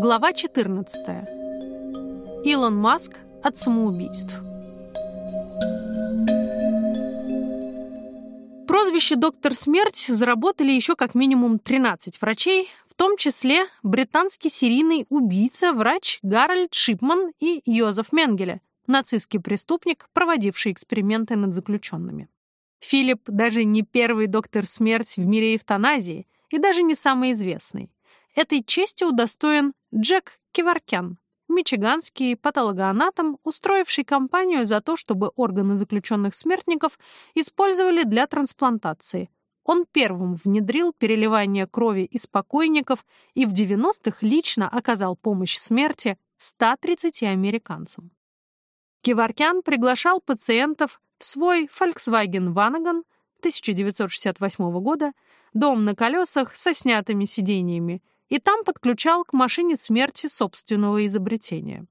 Глава 14. Илон Маск от самоубийств. Прозвище «Доктор Смерть» заработали еще как минимум 13 врачей, в том числе британский серийный убийца, врач Гарольд Шипман и Йозеф Менгеле, нацистский преступник, проводивший эксперименты над заключенными. Филипп даже не первый доктор смерть в мире эвтаназии и даже не самый известный. Этой чести удостоен Джек Киваркян, мичиганский патологоанатом, устроивший кампанию за то, чтобы органы заключенных смертников использовали для трансплантации. Он первым внедрил переливание крови из покойников и в 90-х лично оказал помощь смерти 130 американцам. Киваркян приглашал пациентов в свой Volkswagen Vanagon 1968 года, дом на колесах со снятыми сиденьями, и там подключал к машине смерти собственного изобретения.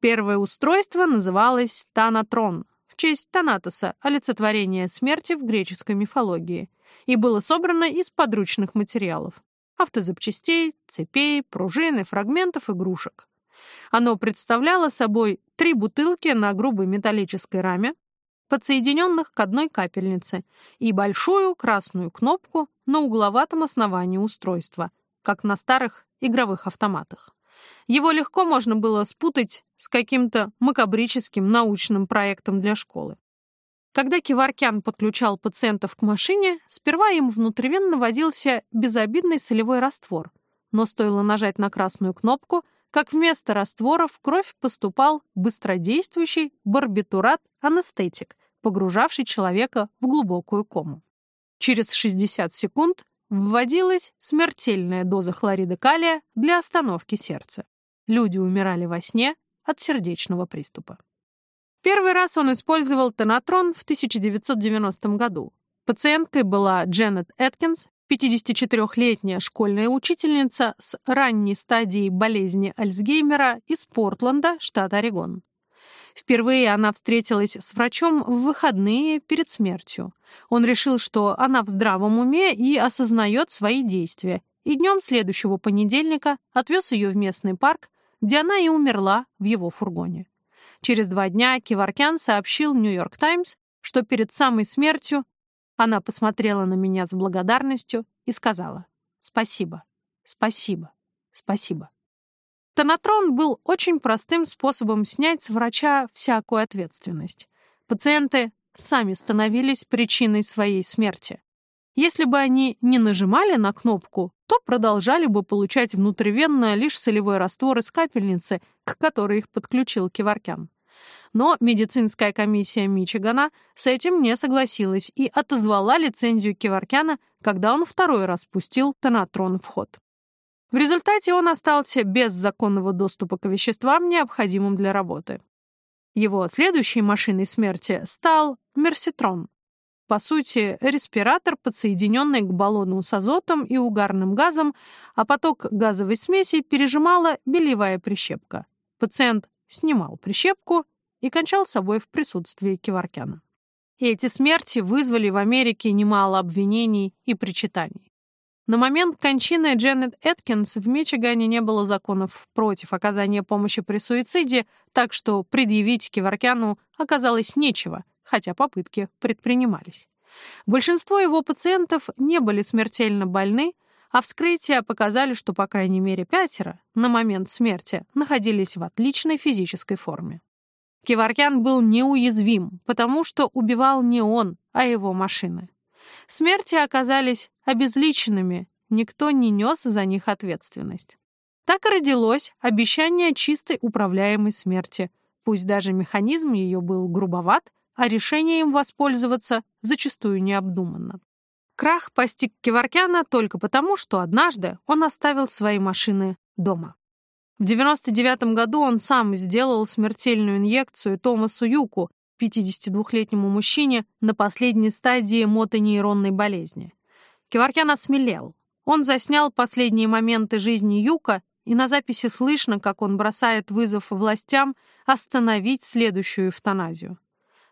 Первое устройство называлось Танатрон в честь Танатоса, олицетворения смерти в греческой мифологии, и было собрано из подручных материалов — автозапчастей, цепей, пружин и фрагментов игрушек. Оно представляло собой три бутылки на грубой металлической раме, подсоединенных к одной капельнице, и большую красную кнопку на угловатом основании устройства, как на старых игровых автоматах. Его легко можно было спутать с каким-то макабрическим научным проектом для школы. Когда Киваркян подключал пациентов к машине, сперва им внутривенно водился безобидный солевой раствор, но стоило нажать на красную кнопку, как вместо раствора в кровь поступал быстродействующий барбитурат-анестетик, погружавший человека в глубокую кому. Через 60 секунд вводилась смертельная доза хлорида калия для остановки сердца. Люди умирали во сне от сердечного приступа. Первый раз он использовал тонатрон в 1990 году. Пациенткой была Дженнет Эткинс, 54-летняя школьная учительница с ранней стадией болезни Альцгеймера из Портленда, штат Орегон. Впервые она встретилась с врачом в выходные перед смертью. Он решил, что она в здравом уме и осознает свои действия, и днем следующего понедельника отвез ее в местный парк, где она и умерла в его фургоне. Через два дня Киваркян сообщил «Нью-Йорк Таймс», что перед самой смертью она посмотрела на меня с благодарностью и сказала «Спасибо, спасибо, спасибо». Тонатрон был очень простым способом снять с врача всякую ответственность. Пациенты сами становились причиной своей смерти. Если бы они не нажимали на кнопку, то продолжали бы получать внутривенно лишь солевой раствор из капельницы, к которой их подключил Киваркян. Но медицинская комиссия Мичигана с этим не согласилась и отозвала лицензию Киваркяна, когда он второй раз пустил тонатрон в ход. В результате он остался без законного доступа к веществам, необходимым для работы. Его следующей машиной смерти стал Мерситрон. По сути, респиратор, подсоединенный к баллону с азотом и угарным газом, а поток газовой смеси пережимала белевая прищепка. Пациент снимал прищепку и кончал собой в присутствии Киваркяна. Эти смерти вызвали в Америке немало обвинений и причитаний. На момент кончины Дженнет Эткинс в Мичигане не было законов против оказания помощи при суициде, так что предъявить Киваркяну оказалось нечего, хотя попытки предпринимались. Большинство его пациентов не были смертельно больны, а вскрытия показали, что по крайней мере пятеро на момент смерти находились в отличной физической форме. Киваркян был неуязвим, потому что убивал не он, а его машины. Смерти оказались обезличенными, никто не нес за них ответственность. Так и родилось обещание чистой управляемой смерти, пусть даже механизм ее был грубоват, а решение им воспользоваться зачастую необдуманно. Крах постиг Киваркяна только потому, что однажды он оставил свои машины дома. В 99 году он сам сделал смертельную инъекцию Томасу Юку, 52-летнему мужчине на последней стадии мотонейронной болезни. Киваркян осмелел. Он заснял последние моменты жизни Юка, и на записи слышно, как он бросает вызов властям остановить следующую эвтаназию.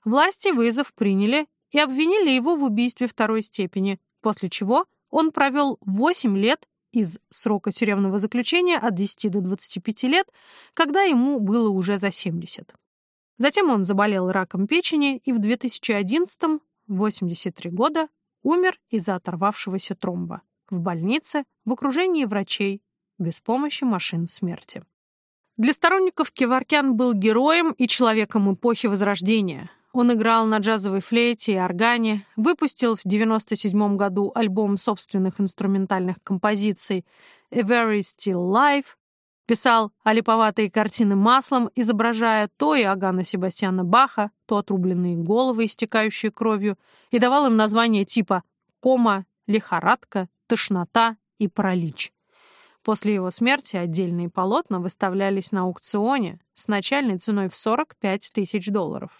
Власти вызов приняли и обвинили его в убийстве второй степени, после чего он провел 8 лет из срока тюремного заключения от 10 до 25 лет, когда ему было уже за 70. Затем он заболел раком печени и в 2011 83 года, умер из-за оторвавшегося тромба в больнице в окружении врачей без помощи машин смерти. Для сторонников Кеваркян был героем и человеком эпохи Возрождения. Он играл на джазовой флейте и органе, выпустил в 1997 году альбом собственных инструментальных композиций «A Very Still Life», писал олиповатые картины маслом, изображая то Иоганна Себастьяна Баха, то отрубленные головы, истекающие кровью, и давал им названия типа «кома», «лихорадка», «тошнота» и «паралич». После его смерти отдельные полотна выставлялись на аукционе с начальной ценой в 45 тысяч долларов.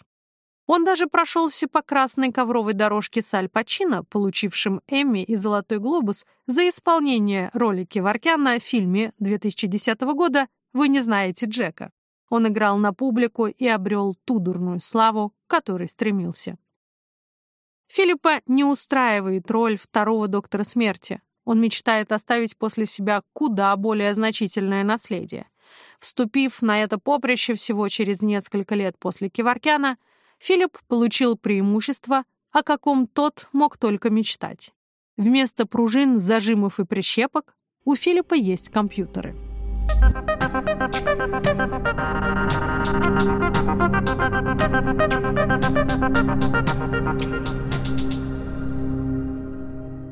Он даже прошелся по красной ковровой дорожке с Аль Пачино, получившим Эмми и «Золотой глобус» за исполнение роли Кеваркяна в фильме 2010 года «Вы не знаете Джека». Он играл на публику и обрел ту дурную славу, к которой стремился. Филиппа не устраивает роль второго доктора смерти. Он мечтает оставить после себя куда более значительное наследие. Вступив на это поприще всего через несколько лет после Киваркяна, Филипп получил преимущество, о каком тот мог только мечтать. Вместо пружин, зажимов и прищепок у Филиппа есть компьютеры.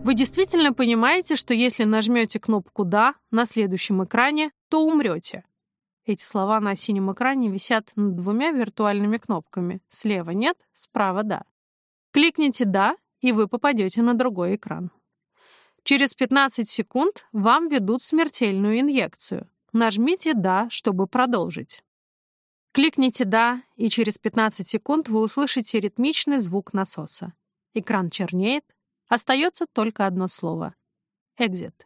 Вы действительно понимаете, что если нажмете кнопку «Да» на следующем экране, то умрете. Эти слова на синем экране висят над двумя виртуальными кнопками. Слева «Нет», справа «Да». Кликните «Да», и вы попадете на другой экран. Через 15 секунд вам ведут смертельную инъекцию. Нажмите «Да», чтобы продолжить. Кликните «Да», и через 15 секунд вы услышите ритмичный звук насоса. Экран чернеет, остается только одно слово — «Exit».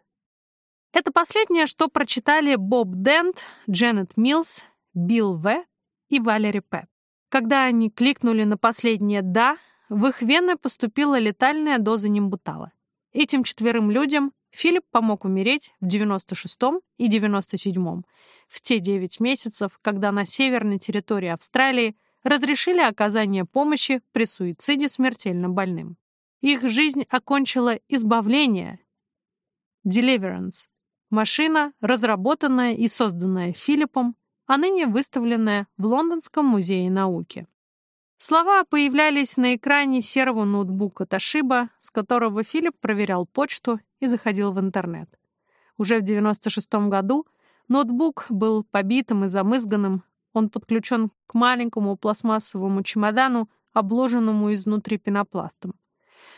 Это последнее, что прочитали Боб Дент, Дженнет Милс, Билл В. и Валери П. Когда они кликнули на последнее «да», в их вены поступила летальная доза нимбутала. Этим четверым людям Филипп помог умереть в 96-м и 97-м, в те 9 месяцев, когда на северной территории Австралии разрешили оказание помощи при суициде смертельно больным. Их жизнь окончила избавление, Deliverance, Машина, разработанная и созданная Филиппом, а ныне выставленная в Лондонском музее науки. Слова появлялись на экране серого ноутбука Toshiba, с которого Филипп проверял почту и заходил в интернет. Уже в 96 году ноутбук был побитым и замызганным, он подключен к маленькому пластмассовому чемодану, обложенному изнутри пенопластом.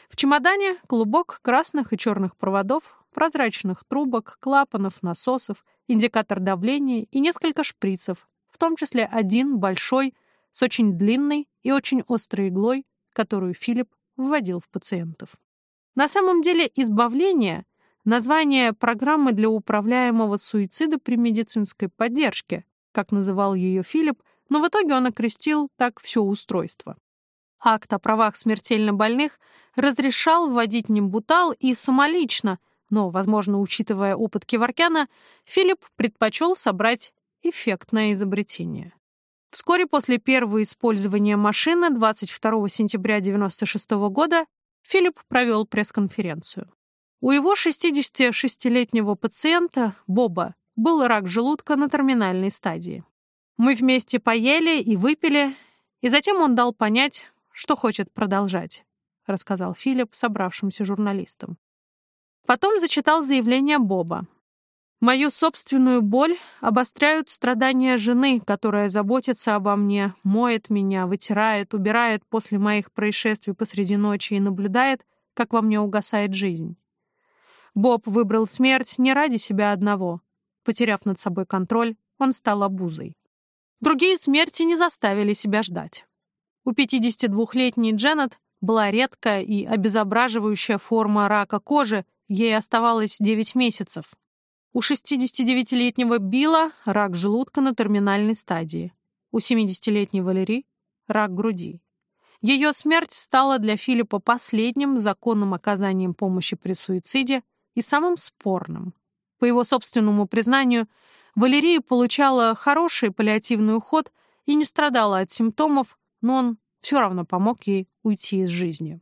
В чемодане клубок красных и черных проводов, прозрачных трубок, клапанов, насосов, индикатор давления и несколько шприцев, в том числе один большой, с очень длинной и очень острой иглой, которую Филипп вводил в пациентов. На самом деле избавление — название программы для управляемого суицида при медицинской поддержке, как называл ее Филипп, но в итоге он окрестил так все устройство. Акт о правах смертельно больных разрешал вводить нимбутал и самолично — но, возможно, учитывая опыт Киваркяна, Филипп предпочел собрать эффектное изобретение. Вскоре после первого использования машины 22 сентября 1996 года Филипп провел пресс-конференцию. У его 66-летнего пациента, Боба, был рак желудка на терминальной стадии. Мы вместе поели и выпили, и затем он дал понять, что хочет продолжать, рассказал Филипп собравшимся журналистам. Потом зачитал заявление Боба. Мою собственную боль обостряют страдания жены, которая заботится обо мне, моет меня, вытирает, убирает после моих происшествий посреди ночи и наблюдает, как во мне угасает жизнь. Боб выбрал смерть не ради себя одного. Потеряв над собой контроль, он стал обузой. Другие смерти не заставили себя ждать. У 52-летней Дженнет была редкая и обезображивающая форма рака кожи, Ей оставалось 9 месяцев. У 69-летнего Билла рак желудка на терминальной стадии. У 70-летней Валерии рак груди. Ее смерть стала для Филиппа последним законным оказанием помощи при суициде и самым спорным. По его собственному признанию, Валерия получала хороший паллиативный уход и не страдала от симптомов, но он все равно помог ей уйти из жизни.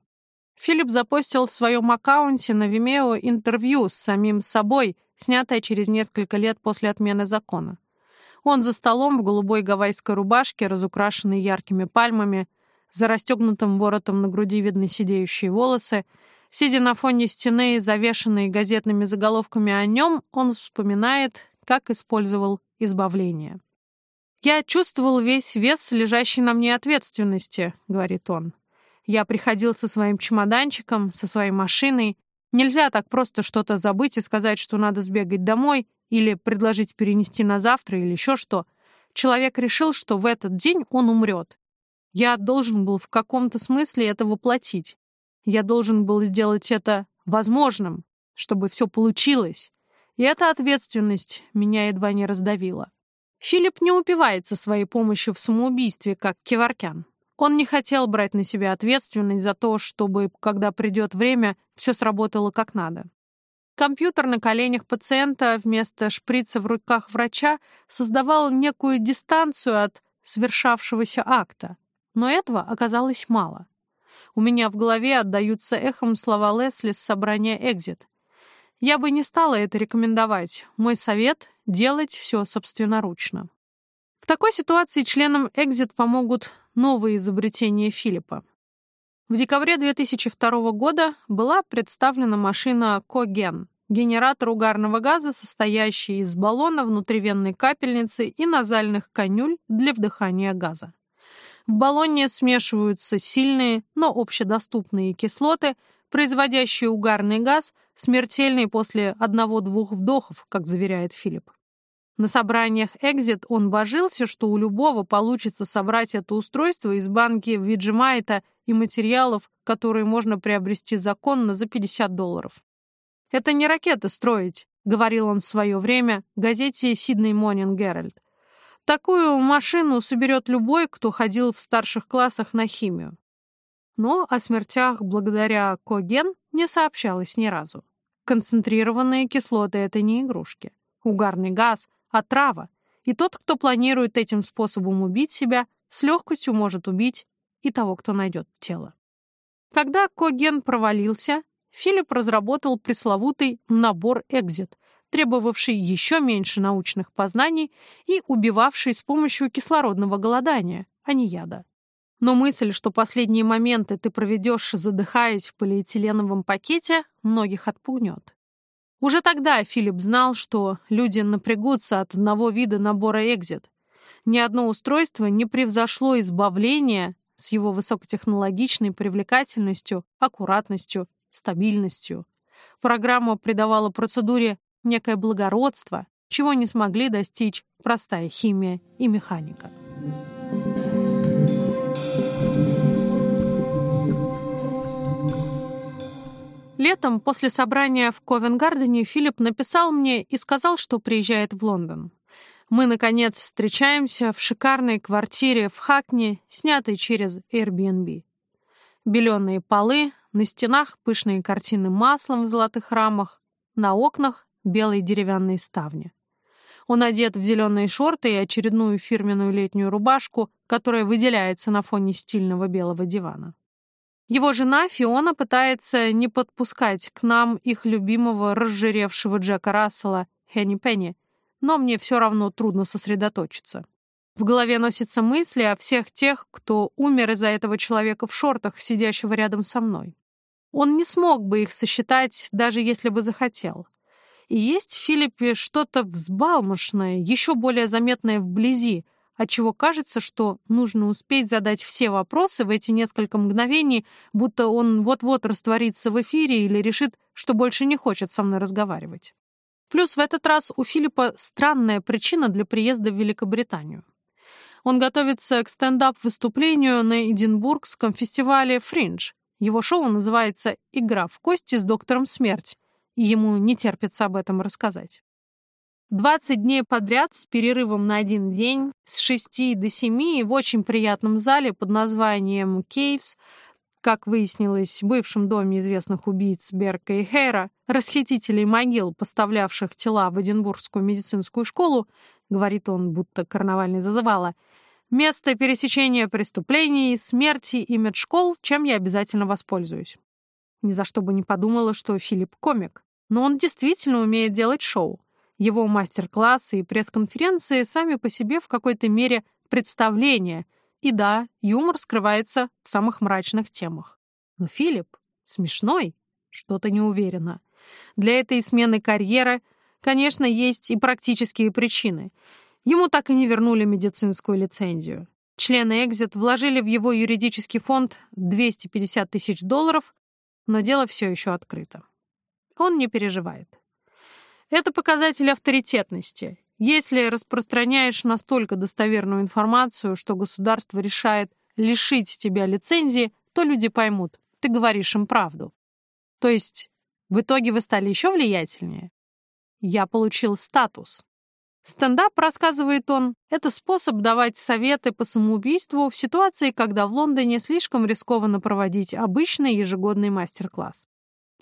Филипп запостил в своем аккаунте на Vimeo интервью с самим собой, снятое через несколько лет после отмены закона. Он за столом в голубой гавайской рубашке, разукрашенной яркими пальмами, за расстегнутым воротом на груди видны сидеющие волосы. Сидя на фоне стены, завешенной газетными заголовками о нем, он вспоминает, как использовал избавление. «Я чувствовал весь вес лежащей на мне ответственности», — говорит он. «Я приходил со своим чемоданчиком, со своей машиной. Нельзя так просто что-то забыть и сказать, что надо сбегать домой или предложить перенести на завтра или еще что. Человек решил, что в этот день он умрет. Я должен был в каком-то смысле это воплотить. Я должен был сделать это возможным, чтобы все получилось. И эта ответственность меня едва не раздавила. Филипп не упивается своей помощью в самоубийстве, как Киваркян. Он не хотел брать на себя ответственность за то, чтобы, когда придет время, все сработало как надо. Компьютер на коленях пациента вместо шприца в руках врача создавал некую дистанцию от свершавшегося акта. Но этого оказалось мало. У меня в голове отдаются эхом слова Лесли с собрания «Экзит». Я бы не стала это рекомендовать. Мой совет — делать все собственноручно. В такой ситуации членам «Экзит» помогут новые изобретения Филиппа. В декабре 2002 года была представлена машина Коген, генератор угарного газа, состоящий из баллона, внутривенной капельницы и назальных конюль для вдыхания газа. В баллоне смешиваются сильные, но общедоступные кислоты, производящие угарный газ, смертельный после одного-двух вдохов, как заверяет Филипп. На собраниях «Экзит» он божился, что у любого получится собрать это устройство из банки Виджимайта и материалов, которые можно приобрести законно за 50 долларов. «Это не ракеты строить», — говорил он в свое время газете «Сидней Монинг Геральд». Такую машину соберет любой, кто ходил в старших классах на химию. Но о смертях благодаря Коген не сообщалось ни разу. Концентрированные кислоты — это не игрушки. Угарный газ — отрава. И тот, кто планирует этим способом убить себя, с легкостью может убить и того, кто найдет тело. Когда Коген провалился, Филипп разработал пресловутый набор «Экзит», требовавший еще меньше научных познаний и убивавший с помощью кислородного голодания, а не яда. Но мысль, что последние моменты ты проведешь, задыхаясь в полиэтиленовом пакете, многих отпугнет. Уже тогда Филипп знал, что люди напрягутся от одного вида набора «Экзит». Ни одно устройство не превзошло избавление с его высокотехнологичной привлекательностью, аккуратностью, стабильностью. Программа придавала процедуре некое благородство, чего не смогли достичь простая химия и механика. Летом после собрания в Ковенгардене Филипп написал мне и сказал, что приезжает в Лондон. Мы, наконец, встречаемся в шикарной квартире в Хакне, снятой через Airbnb. Беленые полы, на стенах пышные картины маслом в золотых рамах, на окнах белые деревянные ставни. Он одет в зеленые шорты и очередную фирменную летнюю рубашку, которая выделяется на фоне стильного белого дивана. Его жена Фиона пытается не подпускать к нам их любимого разжиревшего Джека Рассела Хенни Пенни, но мне все равно трудно сосредоточиться. В голове носятся мысли о всех тех, кто умер из-за этого человека в шортах, сидящего рядом со мной. Он не смог бы их сосчитать, даже если бы захотел. И есть в Филиппе что-то взбалмошное, еще более заметное вблизи, отчего кажется, что нужно успеть задать все вопросы в эти несколько мгновений, будто он вот-вот растворится в эфире или решит, что больше не хочет со мной разговаривать. Плюс в этот раз у Филиппа странная причина для приезда в Великобританию. Он готовится к стендап-выступлению на Эдинбургском фестивале «Фриндж». Его шоу называется «Игра в кости с доктором Смерть», и ему не терпится об этом рассказать. 20 дней подряд с перерывом на один день, с 6 до 7 в очень приятном зале под названием «Кейвс», как выяснилось, в бывшем доме известных убийц Берка и Хейра, расхитителей могил, поставлявших тела в Эдинбургскую медицинскую школу, говорит он, будто карнавальный зазывало, место пересечения преступлений, смерти и медшкол, чем я обязательно воспользуюсь. Ни за что бы не подумала, что Филипп комик. Но он действительно умеет делать шоу. Его мастер-классы и пресс-конференции сами по себе в какой-то мере представления — и да, юмор скрывается в самых мрачных темах. Но Филипп смешной, что-то не уверена. Для этой смены карьеры, конечно, есть и практические причины. Ему так и не вернули медицинскую лицензию. Члены Экзит вложили в его юридический фонд 250 тысяч долларов, но дело все еще открыто. Он не переживает. Это показатель авторитетности, если распространяешь настолько достоверную информацию, что государство решает лишить тебя лицензии, то люди поймут, ты говоришь им правду. То есть в итоге вы стали еще влиятельнее? Я получил статус. Стендап, рассказывает он, это способ давать советы по самоубийству в ситуации, когда в Лондоне слишком рискованно проводить обычный ежегодный мастер-класс.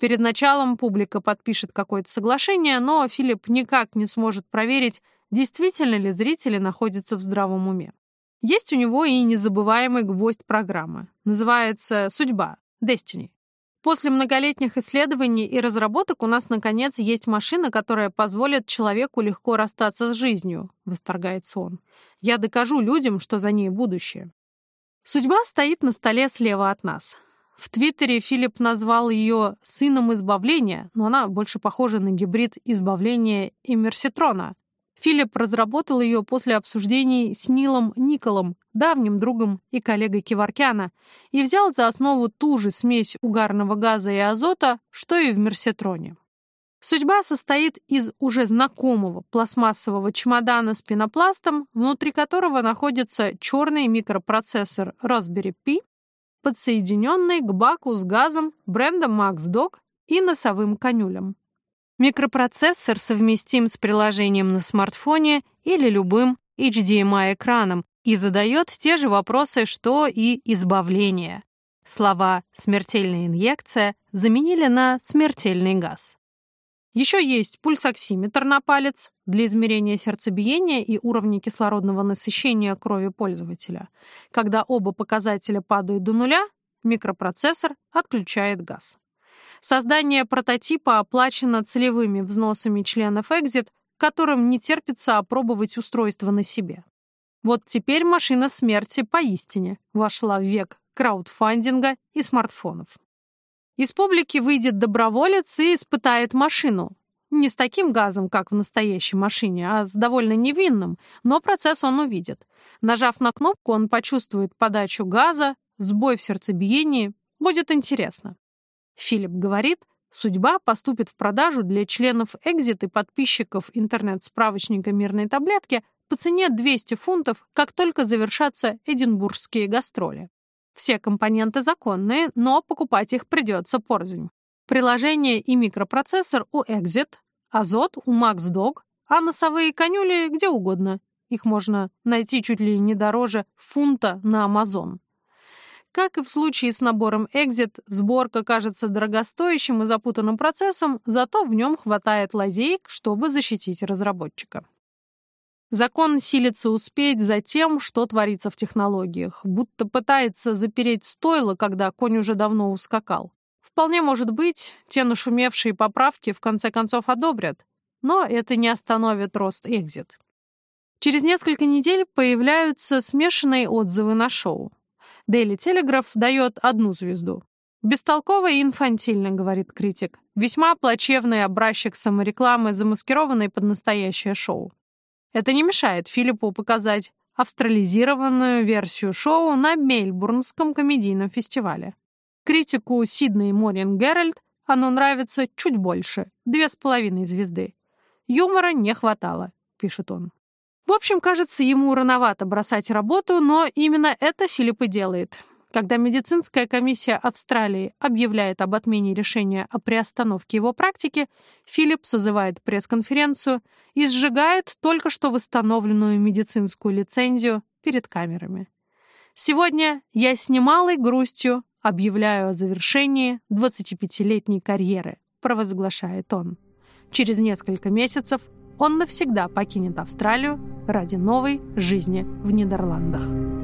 Перед началом публика подпишет какое-то соглашение, но Филипп никак не сможет проверить, действительно ли зрители находятся в здравом уме. Есть у него и незабываемый гвоздь программы. Называется «Судьба» — Destiny. После многолетних исследований и разработок у нас, наконец, есть машина, которая позволит человеку легко расстаться с жизнью, восторгается он. Я докажу людям, что за ней будущее. Судьба стоит на столе слева от нас. В Твиттере Филипп назвал ее «сыном избавления», но она больше похожа на гибрид избавления и Мерситрона. Филипп разработал ее после обсуждений с Нилом Николом, давним другом и коллегой Киваркяна, и взял за основу ту же смесь угарного газа и азота, что и в Мерсетроне. Судьба состоит из уже знакомого пластмассового чемодана с пенопластом, внутри которого находится черный микропроцессор Raspberry Pi, подсоединенный к баку с газом бренда MaxDoc и носовым конюлем. Микропроцессор совместим с приложением на смартфоне или любым HDMI-экраном и задает те же вопросы, что и избавление. Слова «смертельная инъекция» заменили на «смертельный газ». Еще есть пульсоксиметр на палец для измерения сердцебиения и уровня кислородного насыщения крови пользователя. Когда оба показателя падают до нуля, микропроцессор отключает газ. Создание прототипа оплачено целевыми взносами членов Exit, которым не терпится опробовать устройство на себе. Вот теперь машина смерти поистине вошла в век краудфандинга и смартфонов. Из публики выйдет доброволец и испытает машину. Не с таким газом, как в настоящей машине, а с довольно невинным, но процесс он увидит. Нажав на кнопку, он почувствует подачу газа, сбой в сердцебиении. Будет интересно. Филипп говорит, судьба поступит в продажу для членов Exit и подписчиков интернет-справочника «Мирной таблетки» по цене 200 фунтов, как только завершатся эдинбургские гастроли. Все компоненты законные, но покупать их придется порознь. Приложение и микропроцессор у Exit, Азот у MaxDog, а носовые конюли где угодно. Их можно найти чуть ли не дороже фунта на Amazon. Как и в случае с набором Exit, сборка кажется дорогостоящим и запутанным процессом, зато в нем хватает лазеек, чтобы защитить разработчика. Закон силится успеть за тем, что творится в технологиях, будто пытается запереть стойло, когда конь уже давно ускакал. Вполне может быть, те нашумевшие поправки в конце концов одобрят, но это не остановит рост экзит. Через несколько недель появляются смешанные отзывы на шоу. Daily Telegraph дает одну звезду. «Бестолково и инфантильно», — говорит критик. «Весьма плачевный образчик саморекламы, замаскированный под настоящее шоу». Это не мешает Филиппу показать австрализированную версию шоу на Мельбурнском комедийном фестивале. Критику Сидней Морин Геральт оно нравится чуть больше, две с половиной звезды. Юмора не хватало, пишет он. В общем, кажется, ему рановато бросать работу, но именно это Филипп и делает. Когда медицинская комиссия Австралии объявляет об отмене решения о приостановке его практики, Филипп созывает пресс-конференцию и сжигает только что восстановленную медицинскую лицензию перед камерами. Сегодня я с немалой грустью Объявляю о завершении 25-летней карьеры, провозглашает он. Через несколько месяцев он навсегда покинет Австралию ради новой жизни в Нидерландах.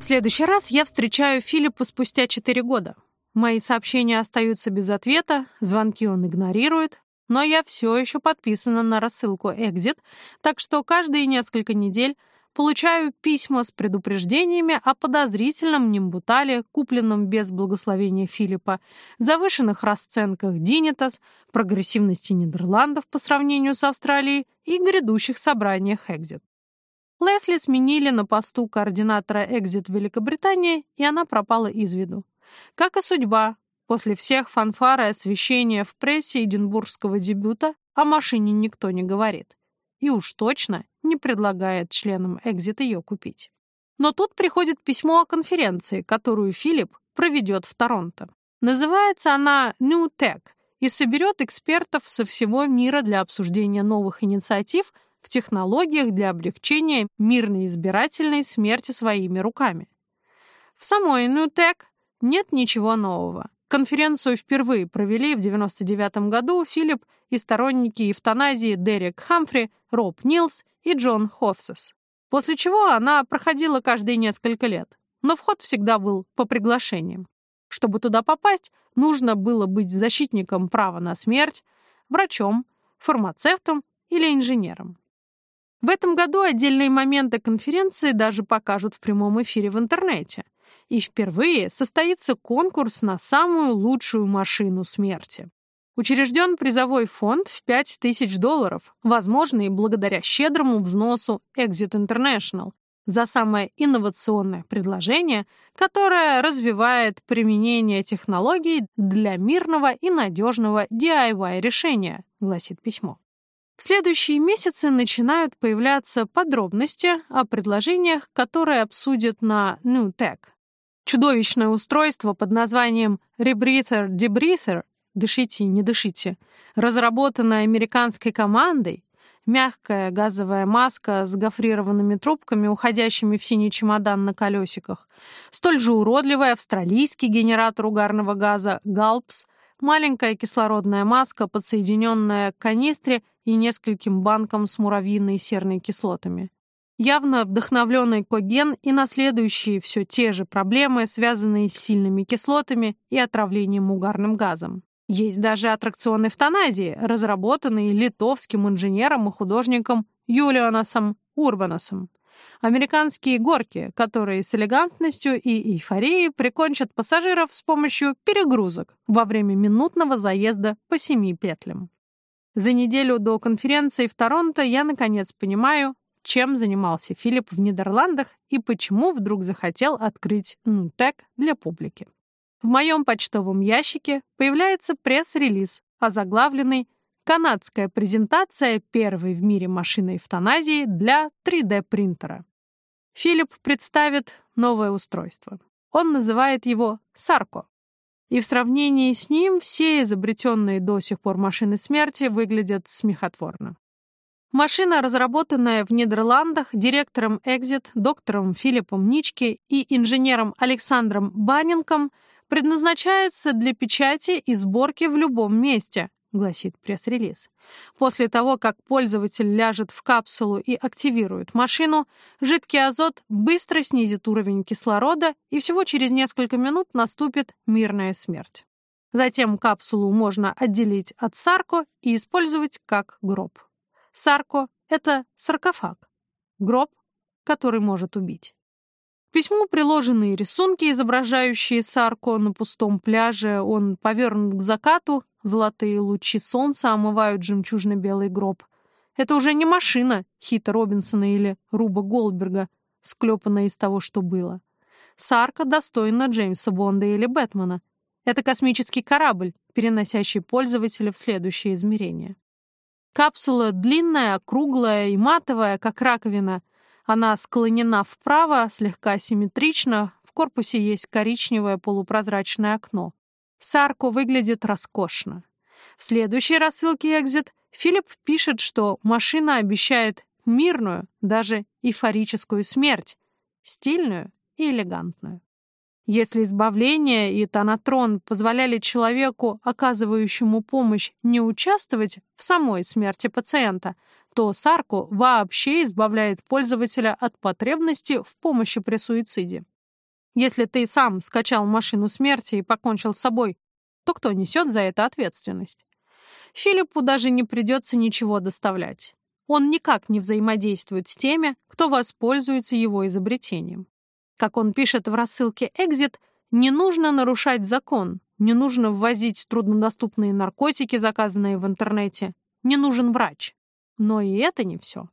В следующий раз я встречаю Филиппа спустя 4 года. Мои сообщения остаются без ответа, звонки он игнорирует, но я все еще подписана на рассылку Exit, так что каждые несколько недель получаю письма с предупреждениями о подозрительном нимбутале, купленном без благословения Филиппа, завышенных расценках Динитас, прогрессивности Нидерландов по сравнению с Австралией и грядущих собраниях Exit. Лесли сменили на посту координатора в Великобритании, и она пропала из виду. Как и судьба, после всех фанфар и освещения в прессе эдинбургского дебюта о машине никто не говорит. И уж точно не предлагает членам Exit ее купить. Но тут приходит письмо о конференции, которую Филипп проведет в Торонто. Называется она New Tech и соберет экспертов со всего мира для обсуждения новых инициатив – в технологиях для облегчения мирной избирательной смерти своими руками. В самой Нютек нет ничего нового. Конференцию впервые провели в 1999 году Филипп и сторонники эвтаназии Дерек Хамфри, Роб Нилс и Джон Хофсес. После чего она проходила каждые несколько лет, но вход всегда был по приглашениям. Чтобы туда попасть, нужно было быть защитником права на смерть, врачом, фармацевтом или инженером. В этом году отдельные моменты конференции даже покажут в прямом эфире в интернете. И впервые состоится конкурс на самую лучшую машину смерти. Учрежден призовой фонд в 5000 долларов, возможный благодаря щедрому взносу Exit International, за самое инновационное предложение, которое развивает применение технологий для мирного и надежного DIY решения, гласит письмо. В следующие месяцы начинают появляться подробности о предложениях, которые обсудят на New Tech. Чудовищное устройство под названием Rebreather Debreather «Дышите, не дышите», разработанное американской командой, мягкая газовая маска с гофрированными трубками, уходящими в синий чемодан на колесиках, столь же уродливый австралийский генератор угарного газа «Галпс», маленькая кислородная маска, подсоединенная к канистре и нескольким банкам с муравьиной и серной кислотами. Явно вдохновленный Коген и наследующие все те же проблемы, связанные с сильными кислотами и отравлением угарным газом. Есть даже аттракцион эвтаназии, разработанный литовским инженером и художником Юлианасом Урбанасом. Американские горки, которые с элегантностью и эйфорией прикончат пассажиров с помощью перегрузок во время минутного заезда по семи петлям. За неделю до конференции в Торонто я наконец понимаю, чем занимался Филипп в Нидерландах и почему вдруг захотел открыть Нутек для публики. В моем почтовом ящике появляется пресс-релиз, озаглавленный «Канадская презентация первой в мире машины эвтаназии для 3D-принтера». Филипп представит новое устройство. Он называет его «Сарко», и в сравнении с ним все изобретенные до сих пор машины смерти выглядят смехотворно. Машина, разработанная в Нидерландах директором Exit, доктором Филиппом Ничке и инженером Александром Баннинком, предназначается для печати и сборки в любом месте, — гласит пресс-релиз. После того, как пользователь ляжет в капсулу и активирует машину, жидкий азот быстро снизит уровень кислорода, и всего через несколько минут наступит мирная смерть. Затем капсулу можно отделить от сарко и использовать как гроб. Сарко — это саркофаг, гроб, который может убить. К письму приложены рисунки, изображающие Сарко на пустом пляже. Он повернут к закату, золотые лучи солнца омывают жемчужно-белый гроб. Это уже не машина Хита Робинсона или Руба Голдберга, склепанная из того, что было. Сарка достойна Джеймса Бонда или Бэтмена. Это космический корабль, переносящий пользователя в следующее измерение. Капсула длинная, круглая и матовая, как раковина — она склонена вправо, слегка симметрично, в корпусе есть коричневое полупрозрачное окно. Сарко выглядит роскошно. В следующей рассылке «Экзит» Филипп пишет, что машина обещает мирную, даже эйфорическую смерть, стильную и элегантную. Если избавление и тонатрон позволяли человеку, оказывающему помощь, не участвовать в самой смерти пациента, то Сарко вообще избавляет пользователя от потребности в помощи при суициде. Если ты сам скачал машину смерти и покончил с собой, то кто несет за это ответственность? Филиппу даже не придется ничего доставлять. Он никак не взаимодействует с теми, кто воспользуется его изобретением. Как он пишет в рассылке «Экзит», не нужно нарушать закон, не нужно ввозить труднодоступные наркотики, заказанные в интернете, не нужен врач. Но и это не все.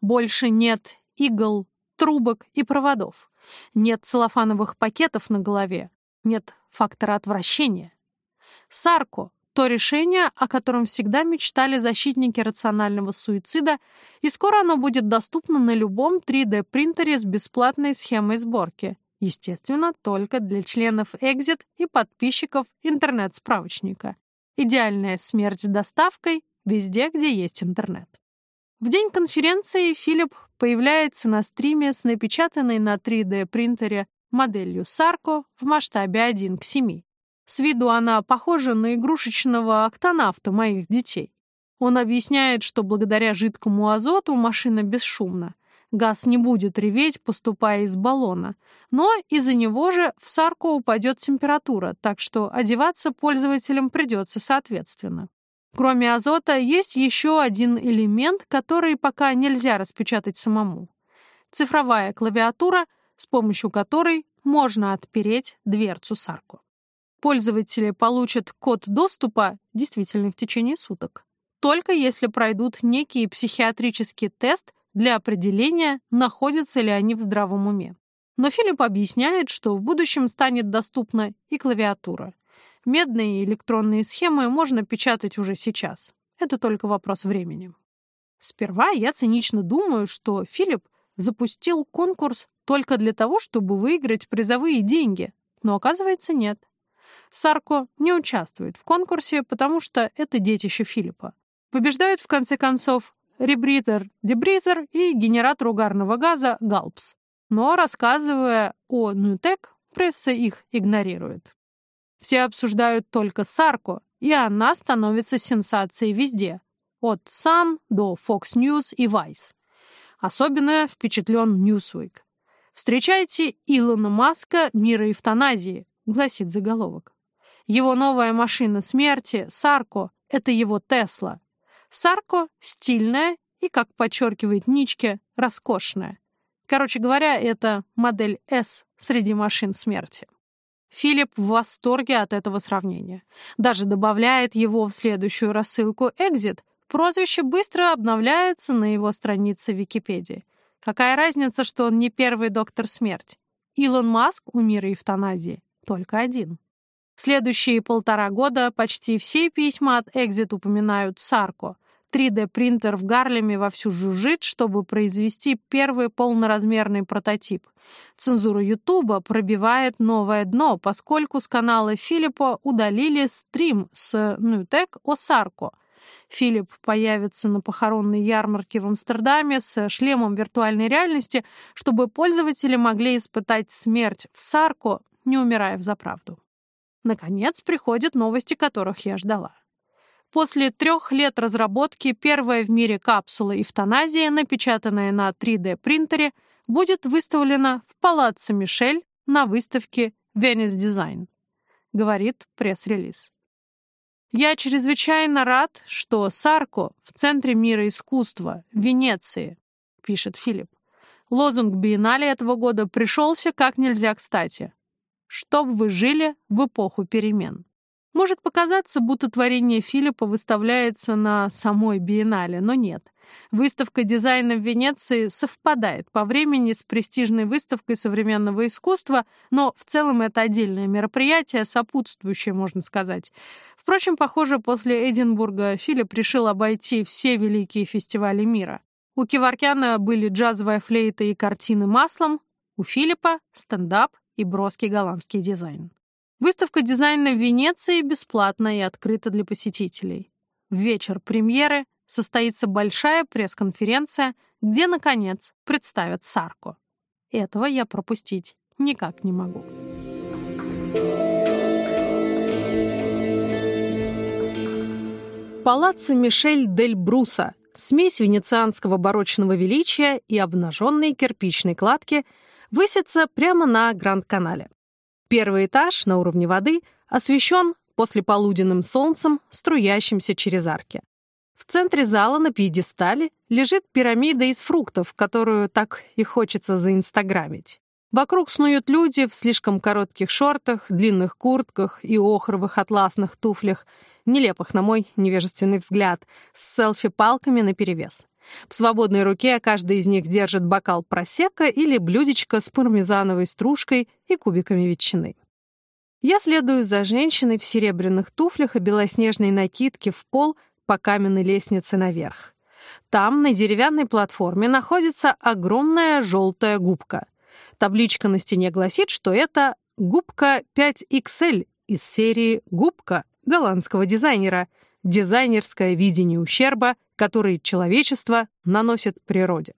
Больше нет игл, трубок и проводов. Нет целлофановых пакетов на голове. Нет фактора отвращения. Сарко — то решение, о котором всегда мечтали защитники рационального суицида, и скоро оно будет доступно на любом 3D-принтере с бесплатной схемой сборки. Естественно, только для членов Exit и подписчиков интернет-справочника. Идеальная смерть с доставкой везде, где есть интернет. В день конференции Филипп появляется на стриме с напечатанной на 3D-принтере моделью Сарко в масштабе 1 к 7. С виду она похожа на игрушечного октонавта моих детей. Он объясняет, что благодаря жидкому азоту машина бесшумна. Газ не будет реветь, поступая из баллона. Но из-за него же в Сарко упадет температура, так что одеваться пользователям придется соответственно. Кроме азота, есть еще один элемент, который пока нельзя распечатать самому. Цифровая клавиатура, с помощью которой можно отпереть дверцу Сарко пользователи получат код доступа, действительно в течение суток, только если пройдут некий психиатрический тест для определения, находятся ли они в здравом уме. Но Филипп объясняет, что в будущем станет доступна и клавиатура. Медные и электронные схемы можно печатать уже сейчас. Это только вопрос времени. Сперва я цинично думаю, что Филипп запустил конкурс только для того, чтобы выиграть призовые деньги, но оказывается нет. Сарко не участвует в конкурсе, потому что это детище Филиппа. Побеждают, в конце концов, ребритер Дебризер и генератор угарного газа Галпс. Но, рассказывая о Нютек, пресса их игнорирует. Все обсуждают только Сарко, и она становится сенсацией везде, от Sun до Fox News и Vice. Особенно впечатлен Newsweek. «Встречайте Илона Маска мира эвтаназии», — гласит заголовок. Его новая машина смерти, Сарко, это его Тесла. Сарко стильная и, как подчеркивает Ничке, роскошная. Короче говоря, это модель S среди машин смерти. Филипп в восторге от этого сравнения. Даже добавляет его в следующую рассылку «Экзит». Прозвище быстро обновляется на его странице Википедии. Какая разница, что он не первый доктор смерть? Илон Маск у мира эвтаназии только один. Следующие полтора года почти все письма от Exit упоминают Сарко. 3D-принтер в Гарлеме вовсю жужжит, чтобы произвести первый полноразмерный прототип. Цензура Ютуба пробивает новое дно, поскольку с канала Филиппа удалили стрим с Нютек о Сарко. Филипп появится на похоронной ярмарке в Амстердаме с шлемом виртуальной реальности, чтобы пользователи могли испытать смерть в Сарко, не умирая в заправду. Наконец приходят новости, которых я ждала. После трех лет разработки первая в мире капсула эвтаназия, напечатанная на 3D-принтере, будет выставлена в Палаццо Мишель на выставке Venice Design, говорит пресс-релиз. Я чрезвычайно рад, что Сарко в Центре мира искусства, Венеции, пишет Филипп. Лозунг биеннале этого года пришелся как нельзя кстати чтоб вы жили в эпоху перемен. Может показаться, будто творение Филиппа выставляется на самой биеннале, но нет. Выставка дизайна в Венеции совпадает по времени с престижной выставкой современного искусства, но в целом это отдельное мероприятие, сопутствующее, можно сказать. Впрочем, похоже, после Эдинбурга Филипп решил обойти все великие фестивали мира. У Киваркяна были джазовая флейта и картины маслом, у Филиппа — стендап, и броский голландский дизайн. Выставка дизайна в Венеции бесплатна и открыта для посетителей. В вечер премьеры состоится большая пресс-конференция, где, наконец, представят Сарку. Этого я пропустить никак не могу. Палаццо Мишель дель Бруса — смесь венецианского барочного величия и обнаженной кирпичной кладки — высится прямо на Гранд-канале. Первый этаж на уровне воды освещен послеполуденным солнцем, струящимся через арки. В центре зала на пьедестале лежит пирамида из фруктов, которую так и хочется заинстаграмить. Вокруг снуют люди в слишком коротких шортах, длинных куртках и охровых атласных туфлях, нелепых, на мой невежественный взгляд, с селфи-палками наперевес. В свободной руке каждый из них держит бокал просека или блюдечко с пармезановой стружкой и кубиками ветчины. Я следую за женщиной в серебряных туфлях и белоснежной накидке в пол по каменной лестнице наверх. Там, на деревянной платформе, находится огромная желтая губка. Табличка на стене гласит, что это губка 5XL из серии «Губка» голландского дизайнера, дизайнерское видение ущерба, который человечество наносит природе.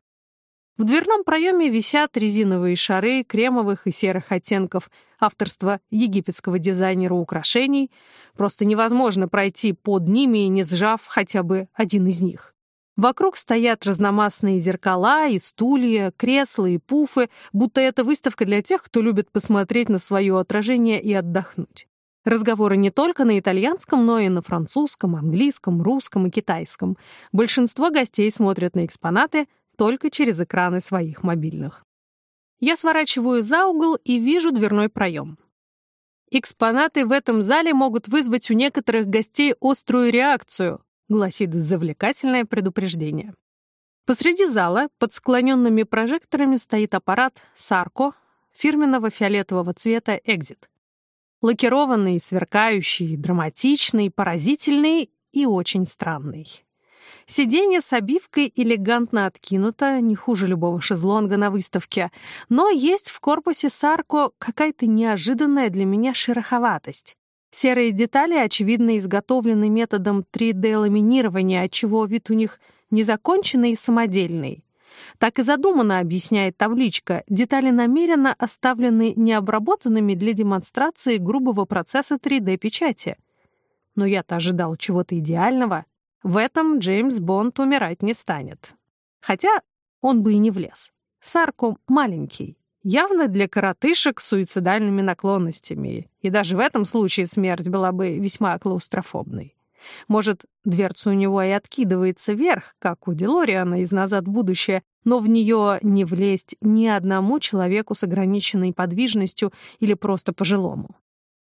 В дверном проеме висят резиновые шары кремовых и серых оттенков авторства египетского дизайнера украшений. Просто невозможно пройти под ними, не сжав хотя бы один из них. Вокруг стоят разномастные зеркала и стулья, кресла и пуфы, будто это выставка для тех, кто любит посмотреть на свое отражение и отдохнуть. Разговоры не только на итальянском, но и на французском, английском, русском и китайском. Большинство гостей смотрят на экспонаты только через экраны своих мобильных. Я сворачиваю за угол и вижу дверной проем. Экспонаты в этом зале могут вызвать у некоторых гостей острую реакцию, гласит завлекательное предупреждение. Посреди зала под склоненными прожекторами стоит аппарат Сарко фирменного фиолетового цвета «Экзит». Лакированный, сверкающий, драматичный, поразительный и очень странный. Сиденье с обивкой элегантно откинуто, не хуже любого шезлонга на выставке, но есть в корпусе Сарко какая-то неожиданная для меня шероховатость. Серые детали, очевидно, изготовлены методом 3D-ламинирования, отчего вид у них незаконченный и самодельный. Так и задумано, объясняет табличка, детали намеренно оставлены необработанными для демонстрации грубого процесса 3D-печати. Но я-то ожидал чего-то идеального. В этом Джеймс Бонд умирать не станет. Хотя он бы и не влез. Сарко маленький, явно для коротышек с суицидальными наклонностями, и даже в этом случае смерть была бы весьма клаустрофобной. Может, дверца у него и откидывается вверх, как у Делориана из «Назад в будущее», но в нее не влезть ни одному человеку с ограниченной подвижностью или просто пожилому.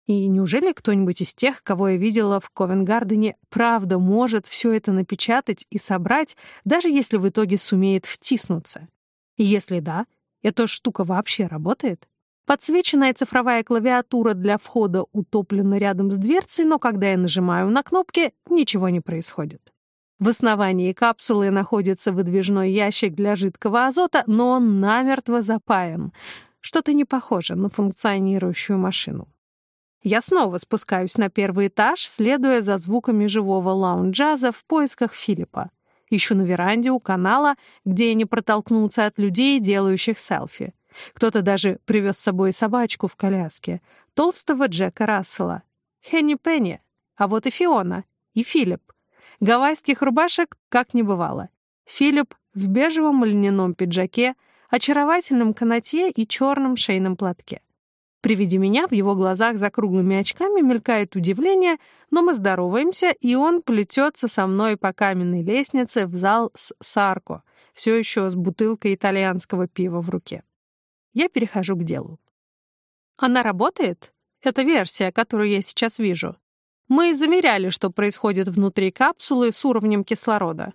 И неужели кто-нибудь из тех, кого я видела в Ковенгардене, правда может все это напечатать и собрать, даже если в итоге сумеет втиснуться? И если да, эта штука вообще работает? Подсвеченная цифровая клавиатура для входа утоплена рядом с дверцей, но когда я нажимаю на кнопки, ничего не происходит. В основании капсулы находится выдвижной ящик для жидкого азота, но он намертво запаян. Что-то не похоже на функционирующую машину. Я снова спускаюсь на первый этаж, следуя за звуками живого лаунж-джаза в поисках Филиппа. Ищу на веранде у канала, где не протолкнуться от людей, делающих селфи. Кто-то даже привез с собой собачку в коляске. Толстого Джека Рассела. Хенни Пенни. А вот и Фиона. И Филипп. Гавайских рубашек как не бывало. Филипп в бежевом льняном пиджаке, очаровательном канатье и черном шейном платке. При виде меня в его глазах за круглыми очками мелькает удивление, но мы здороваемся, и он плетется со мной по каменной лестнице в зал с Сарко, все еще с бутылкой итальянского пива в руке. Я перехожу к делу. Она работает? Это версия, которую я сейчас вижу. Мы замеряли, что происходит внутри капсулы с уровнем кислорода.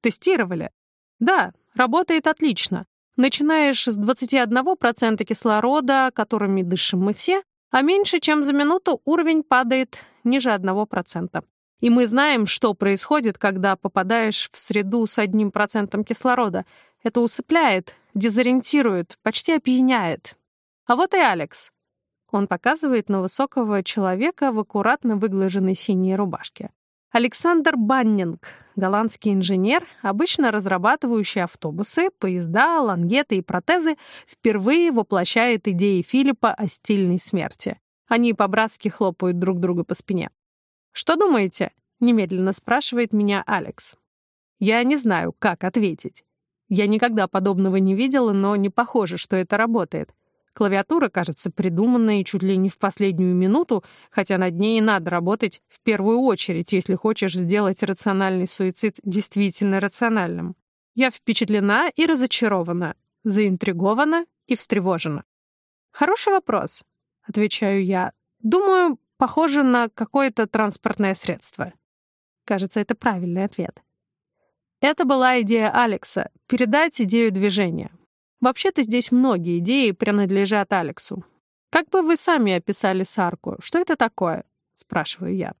Тестировали? Да, работает отлично. Начинаешь с 21% кислорода, которыми дышим мы все, а меньше чем за минуту уровень падает ниже 1%. И мы знаем, что происходит, когда попадаешь в среду с одним процентом кислорода. Это усыпляет, дезориентирует, почти опьяняет. А вот и Алекс. Он показывает на высокого человека в аккуратно выглаженной синей рубашке. Александр Баннинг, голландский инженер, обычно разрабатывающий автобусы, поезда, лангеты и протезы, впервые воплощает идеи Филиппа о стильной смерти. Они по-братски хлопают друг друга по спине. «Что думаете?» — немедленно спрашивает меня Алекс. Я не знаю, как ответить. Я никогда подобного не видела, но не похоже, что это работает. Клавиатура кажется придуманной чуть ли не в последнюю минуту, хотя над ней и надо работать в первую очередь, если хочешь сделать рациональный суицид действительно рациональным. Я впечатлена и разочарована, заинтригована и встревожена. «Хороший вопрос», — отвечаю я. «Думаю, похоже на какое-то транспортное средство». Кажется, это правильный ответ. Это была идея Алекса — передать идею движения. Вообще-то здесь многие идеи принадлежат Алексу. Как бы вы сами описали Сарку? Что это такое? Спрашиваю я.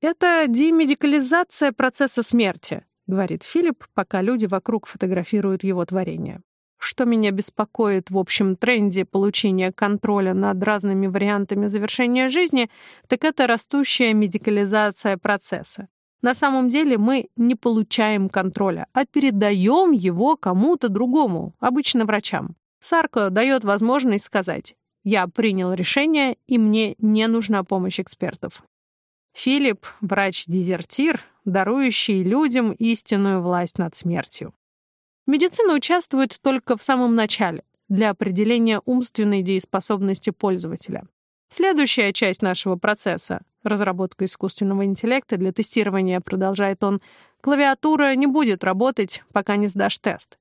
Это демедикализация процесса смерти, говорит Филипп, пока люди вокруг фотографируют его творение. Что меня беспокоит в общем тренде получения контроля над разными вариантами завершения жизни, так это растущая медикализация процесса. На самом деле мы не получаем контроля, а передаем его кому-то другому, обычно врачам. Сарко дает возможность сказать «Я принял решение, и мне не нужна помощь экспертов». Филипп — врач-дезертир, дарующий людям истинную власть над смертью. Медицина участвует только в самом начале, для определения умственной дееспособности пользователя. Следующая часть нашего процесса разработка искусственного интеллекта для тестирования, продолжает он, клавиатура не будет работать, пока не сдашь тест.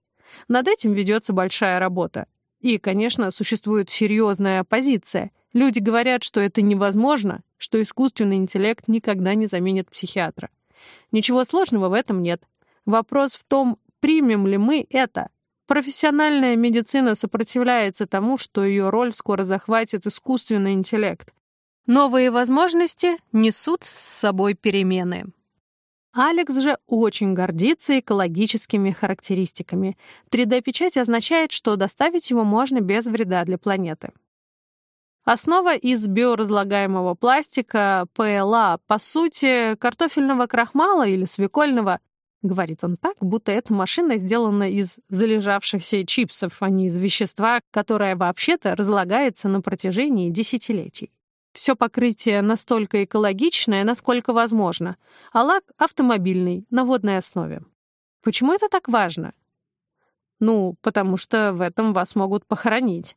Над этим ведется большая работа. И, конечно, существует серьезная оппозиция. Люди говорят, что это невозможно, что искусственный интеллект никогда не заменит психиатра. Ничего сложного в этом нет. Вопрос в том, примем ли мы это. Профессиональная медицина сопротивляется тому, что ее роль скоро захватит искусственный интеллект. Новые возможности несут с собой перемены. Алекс же очень гордится экологическими характеристиками. 3D-печать означает, что доставить его можно без вреда для планеты. Основа из биоразлагаемого пластика ПЛА, по сути, картофельного крахмала или свекольного, говорит он так, будто эта машина сделана из залежавшихся чипсов, а не из вещества, которое вообще-то разлагается на протяжении десятилетий. Все покрытие настолько экологичное, насколько возможно, а лак автомобильный, на водной основе. Почему это так важно? Ну, потому что в этом вас могут похоронить.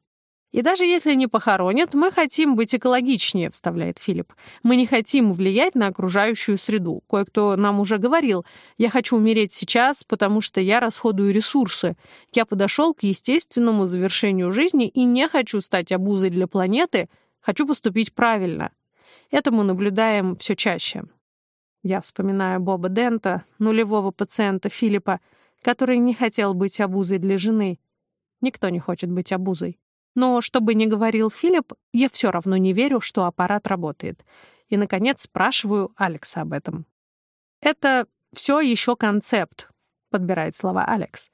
И даже если не похоронят, мы хотим быть экологичнее, вставляет Филипп. Мы не хотим влиять на окружающую среду. Кое-кто нам уже говорил, я хочу умереть сейчас, потому что я расходую ресурсы. Я подошел к естественному завершению жизни и не хочу стать обузой для планеты, Хочу поступить правильно. Это мы наблюдаем все чаще. Я вспоминаю Боба Дента, нулевого пациента Филиппа, который не хотел быть обузой для жены. Никто не хочет быть обузой. Но, что бы ни говорил Филипп, я все равно не верю, что аппарат работает. И, наконец, спрашиваю Алекса об этом. «Это все еще концепт», — подбирает слова Алекс.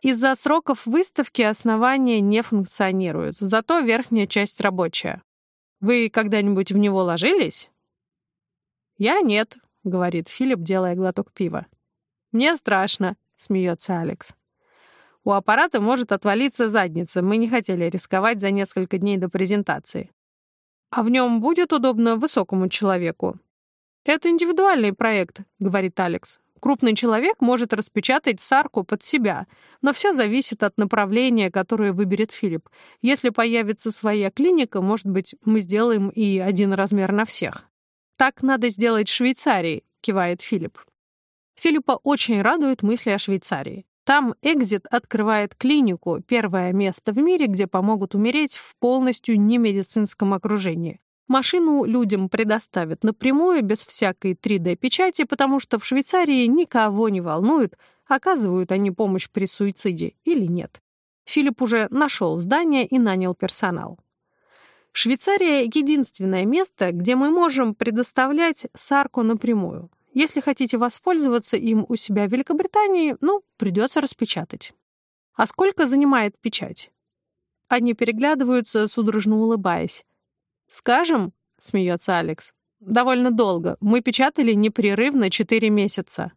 «Из-за сроков выставки основания не функционируют, зато верхняя часть рабочая. Вы когда-нибудь в него ложились?» «Я нет», — говорит Филипп, делая глоток пива. «Мне страшно», — смеется Алекс. «У аппарата может отвалиться задница. Мы не хотели рисковать за несколько дней до презентации. А в нем будет удобно высокому человеку». «Это индивидуальный проект», — говорит Алекс. Крупный человек может распечатать сарку под себя, но все зависит от направления, которое выберет Филипп. Если появится своя клиника, может быть, мы сделаем и один размер на всех. Так надо сделать в Швейцарии, кивает Филипп. Филиппа очень радует мысли о Швейцарии. Там Экзит открывает клинику, первое место в мире, где помогут умереть в полностью немедицинском окружении. Машину людям предоставят напрямую, без всякой 3D-печати, потому что в Швейцарии никого не волнует, оказывают они помощь при суициде или нет. Филипп уже нашел здание и нанял персонал. Швейцария — единственное место, где мы можем предоставлять САРКу напрямую. Если хотите воспользоваться им у себя в Великобритании, ну, придется распечатать. А сколько занимает печать? Они переглядываются, судорожно улыбаясь. «Скажем?» — смеется Алекс. Довольно долго. Мы печатали непрерывно четыре месяца.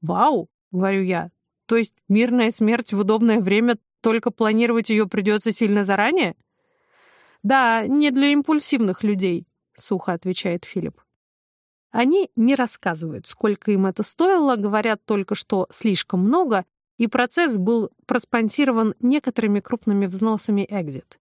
Вау, говорю я. То есть мирная смерть в удобное время, только планировать ее придется сильно заранее? Да, не для импульсивных людей, сухо отвечает Филипп. Они не рассказывают, сколько им это стоило, говорят только, что слишком много, и процесс был проспонсирован некоторыми крупными взносами Exit.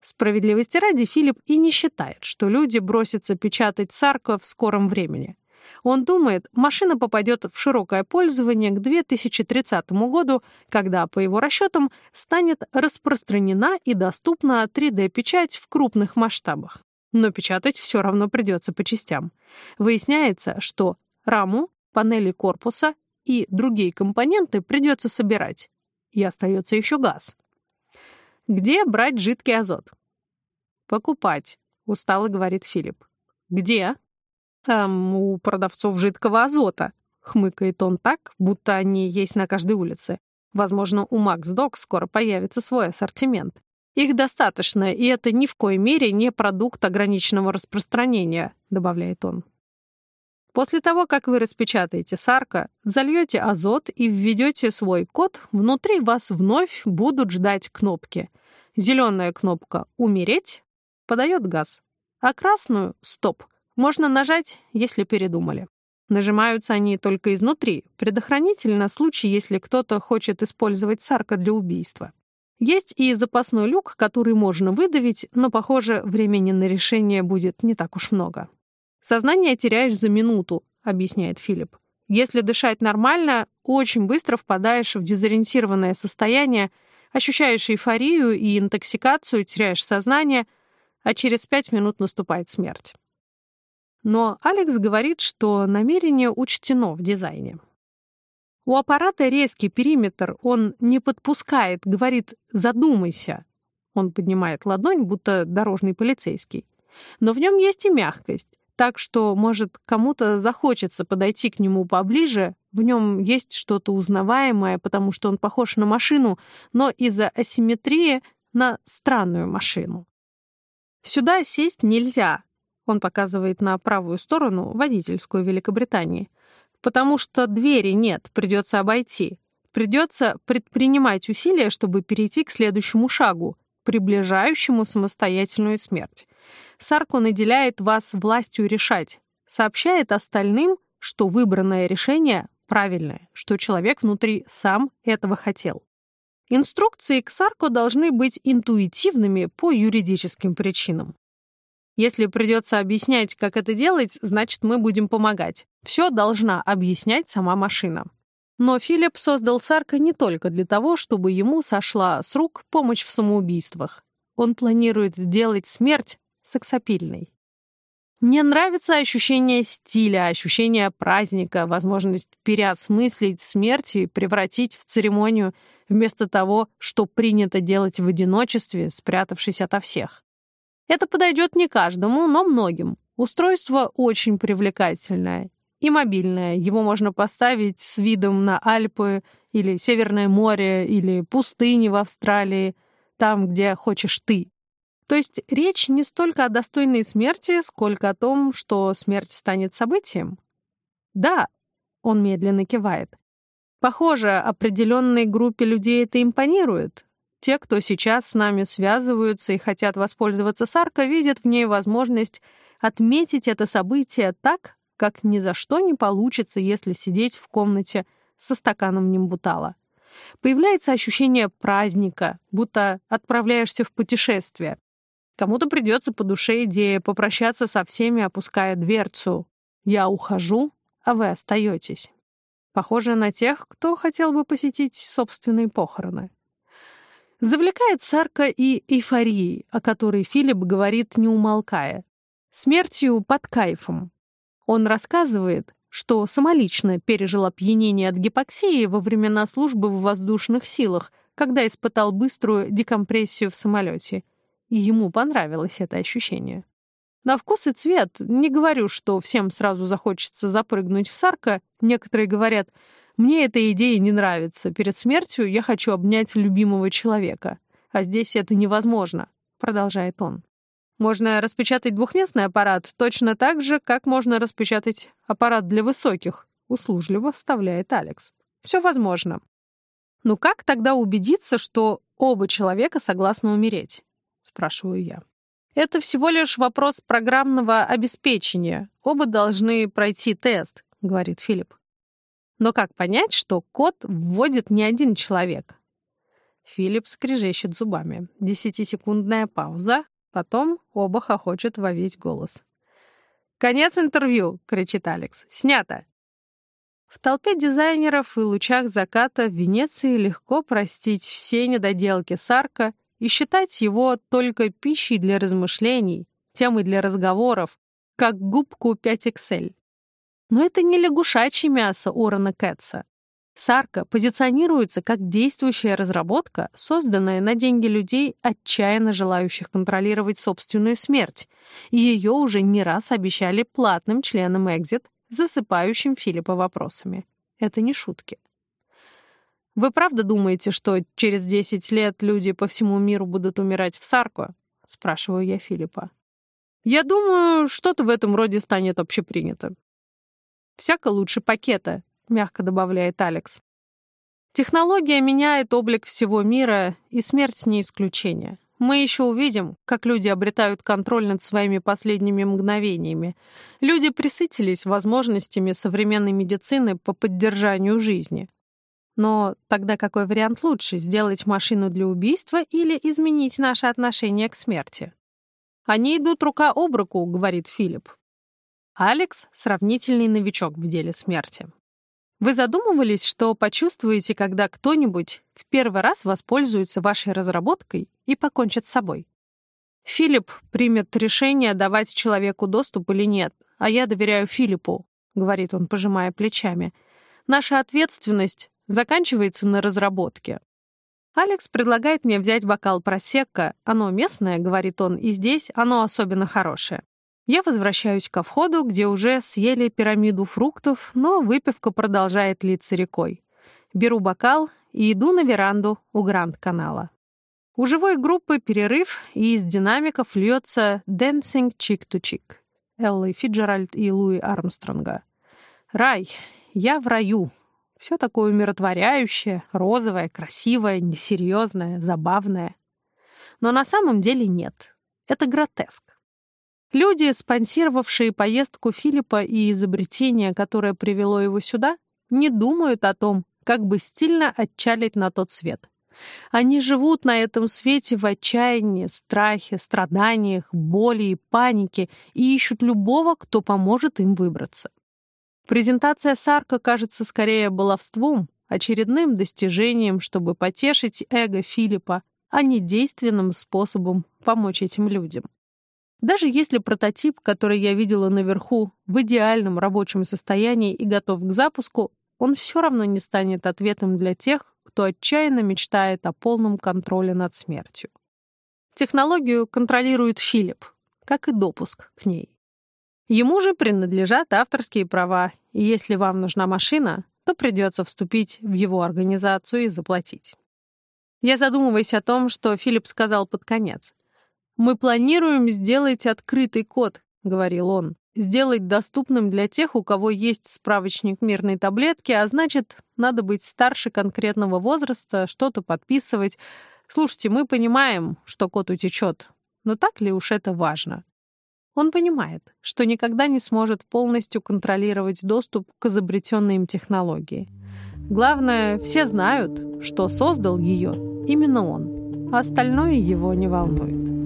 Справедливости ради, Филипп и не считает, что люди бросятся печатать Сарко в скором времени. Он думает, машина попадет в широкое пользование к 2030 году, когда, по его расчетам, станет распространена и доступна 3D-печать в крупных масштабах. Но печатать все равно придется по частям. Выясняется, что раму, панели корпуса и другие компоненты придется собирать. И остается еще газ. Где брать жидкий азот? Покупать, устало говорит Филипп. Где? Эм, у продавцов жидкого азота. Хмыкает он так, будто они есть на каждой улице. Возможно, у Макс Док скоро появится свой ассортимент. Их достаточно, и это ни в коей мере не продукт ограниченного распространения, добавляет он. После того, как вы распечатаете сарка, зальете азот и введете свой код, внутри вас вновь будут ждать кнопки. Зеленая кнопка «Умереть» подает газ, а красную «Стоп» можно нажать, если передумали. Нажимаются они только изнутри, предохранитель на случай, если кто-то хочет использовать сарка для убийства. Есть и запасной люк, который можно выдавить, но, похоже, времени на решение будет не так уж много. «Сознание теряешь за минуту», — объясняет Филипп. «Если дышать нормально, очень быстро впадаешь в дезориентированное состояние, ощущаешь эйфорию и интоксикацию, теряешь сознание, а через пять минут наступает смерть». Но Алекс говорит, что намерение учтено в дизайне. У аппарата резкий периметр, он не подпускает, говорит «задумайся». Он поднимает ладонь, будто дорожный полицейский. Но в нем есть и мягкость, так что, может, кому-то захочется подойти к нему поближе, в нем есть что-то узнаваемое, потому что он похож на машину, но из-за асимметрии на странную машину. Сюда сесть нельзя. Он показывает на правую сторону, водительскую Великобритании потому что двери нет, придется обойти. Придется предпринимать усилия, чтобы перейти к следующему шагу, приближающему самостоятельную смерть. Сарко наделяет вас властью решать, сообщает остальным, что выбранное решение правильное, что человек внутри сам этого хотел. Инструкции к Сарко должны быть интуитивными по юридическим причинам. Если придется объяснять, как это делать, значит, мы будем помогать. Все должна объяснять сама машина. Но Филипп создал Сарка не только для того, чтобы ему сошла с рук помощь в самоубийствах. Он планирует сделать смерть сексапильной. Мне нравится ощущение стиля, ощущение праздника, возможность переосмыслить смерть и превратить в церемонию вместо того, что принято делать в одиночестве, спрятавшись ото всех. Это подойдет не каждому, но многим. Устройство очень привлекательное и мобильное. Его можно поставить с видом на Альпы или Северное море или пустыни в Австралии, там, где хочешь ты. То есть речь не столько о достойной смерти, сколько о том, что смерть станет событием. Да, он медленно кивает. Похоже, определенной группе людей это импонирует. Те, кто сейчас с нами связываются и хотят воспользоваться Сарко, видят в ней возможность отметить это событие так, как ни за что не получится, если сидеть в комнате со стаканом нимбутала. Появляется ощущение праздника, будто отправляешься в путешествие. Кому-то придется по душе идея попрощаться со всеми, опуская дверцу. «Я ухожу, а вы остаетесь». Похоже на тех, кто хотел бы посетить собственные похороны. Завлекает Сарка и эйфорией, о которой Филипп говорит, не умолкая. Смертью под кайфом. Он рассказывает, что самолично пережил опьянение от гипоксии во времена службы в воздушных силах, когда испытал быструю декомпрессию в самолете. И ему понравилось это ощущение. На вкус и цвет не говорю, что всем сразу захочется запрыгнуть в сарка. Некоторые говорят, мне эта идея не нравится. Перед смертью я хочу обнять любимого человека. А здесь это невозможно, продолжает он. Можно распечатать двухместный аппарат точно так же, как можно распечатать аппарат для высоких, услужливо вставляет Алекс. Все возможно. Ну как тогда убедиться, что оба человека согласны умереть? Спрашиваю я. Это всего лишь вопрос программного обеспечения. Оба должны пройти тест, говорит Филипп. Но как понять, что код вводит не один человек? Филипп скрежещет зубами. Десятисекундная пауза, Потом оба хохочут во весь голос. «Конец интервью!» — кричит Алекс. «Снято!» В толпе дизайнеров и лучах заката в Венеции легко простить все недоделки Сарка и считать его только пищей для размышлений, темой для разговоров, как губку 5XL. Но это не лягушачье мясо Орона Кэтса. Сарка позиционируется как действующая разработка, созданная на деньги людей, отчаянно желающих контролировать собственную смерть. И ее уже не раз обещали платным членам Экзит, засыпающим Филиппа вопросами. Это не шутки. Вы правда думаете, что через 10 лет люди по всему миру будут умирать в Сарко? Спрашиваю я Филиппа. Я думаю, что-то в этом роде станет общепринято. Всяко лучше пакета, — мягко добавляет Алекс. Технология меняет облик всего мира, и смерть не исключение. Мы еще увидим, как люди обретают контроль над своими последними мгновениями. Люди присытились возможностями современной медицины по поддержанию жизни. Но тогда какой вариант лучше, сделать машину для убийства или изменить наше отношение к смерти? Они идут рука об руку, говорит Филипп. Алекс — сравнительный новичок в деле смерти. Вы задумывались, что почувствуете, когда кто-нибудь в первый раз воспользуется вашей разработкой и покончит с собой? Филипп примет решение, давать человеку доступ или нет, а я доверяю Филиппу, говорит он, пожимая плечами. Наша ответственность заканчивается на разработке. Алекс предлагает мне взять бокал просекко. Оно местное, говорит он, и здесь оно особенно хорошее. Я возвращаюсь ко входу, где уже съели пирамиду фруктов, но выпивка продолжает литься рекой. Беру бокал и иду на веранду у Гранд-канала. У живой группы перерыв, и из динамиков льется «Dancing Chick to Chick» Эллы Фиджеральд и Луи Армстронга. Рай. Я в раю. Все такое умиротворяющее, розовое, красивое, несерьезное, забавное. Но на самом деле нет. Это гротеск. Люди, спонсировавшие поездку Филиппа и изобретение, которое привело его сюда, не думают о том, как бы стильно отчалить на тот свет. Они живут на этом свете в отчаянии, страхе, страданиях, боли и панике и ищут любого, кто поможет им выбраться. Презентация Сарка кажется скорее баловством, очередным достижением, чтобы потешить эго Филиппа, а не действенным способом помочь этим людям. Даже если прототип, который я видела наверху, в идеальном рабочем состоянии и готов к запуску, он все равно не станет ответом для тех, кто отчаянно мечтает о полном контроле над смертью. Технологию контролирует Филипп, как и допуск к ней. Ему же принадлежат авторские права, и если вам нужна машина, то придется вступить в его организацию и заплатить. Я задумываюсь о том, что Филипп сказал под конец. «Мы планируем сделать открытый код», — говорил он, «сделать доступным для тех, у кого есть справочник мирной таблетки, а значит, надо быть старше конкретного возраста, что-то подписывать. Слушайте, мы понимаем, что код утечет, но так ли уж это важно?» Он понимает, что никогда не сможет полностью контролировать доступ к изобретенной им технологии. Главное, все знают, что создал ее именно он, а остальное его не волнует.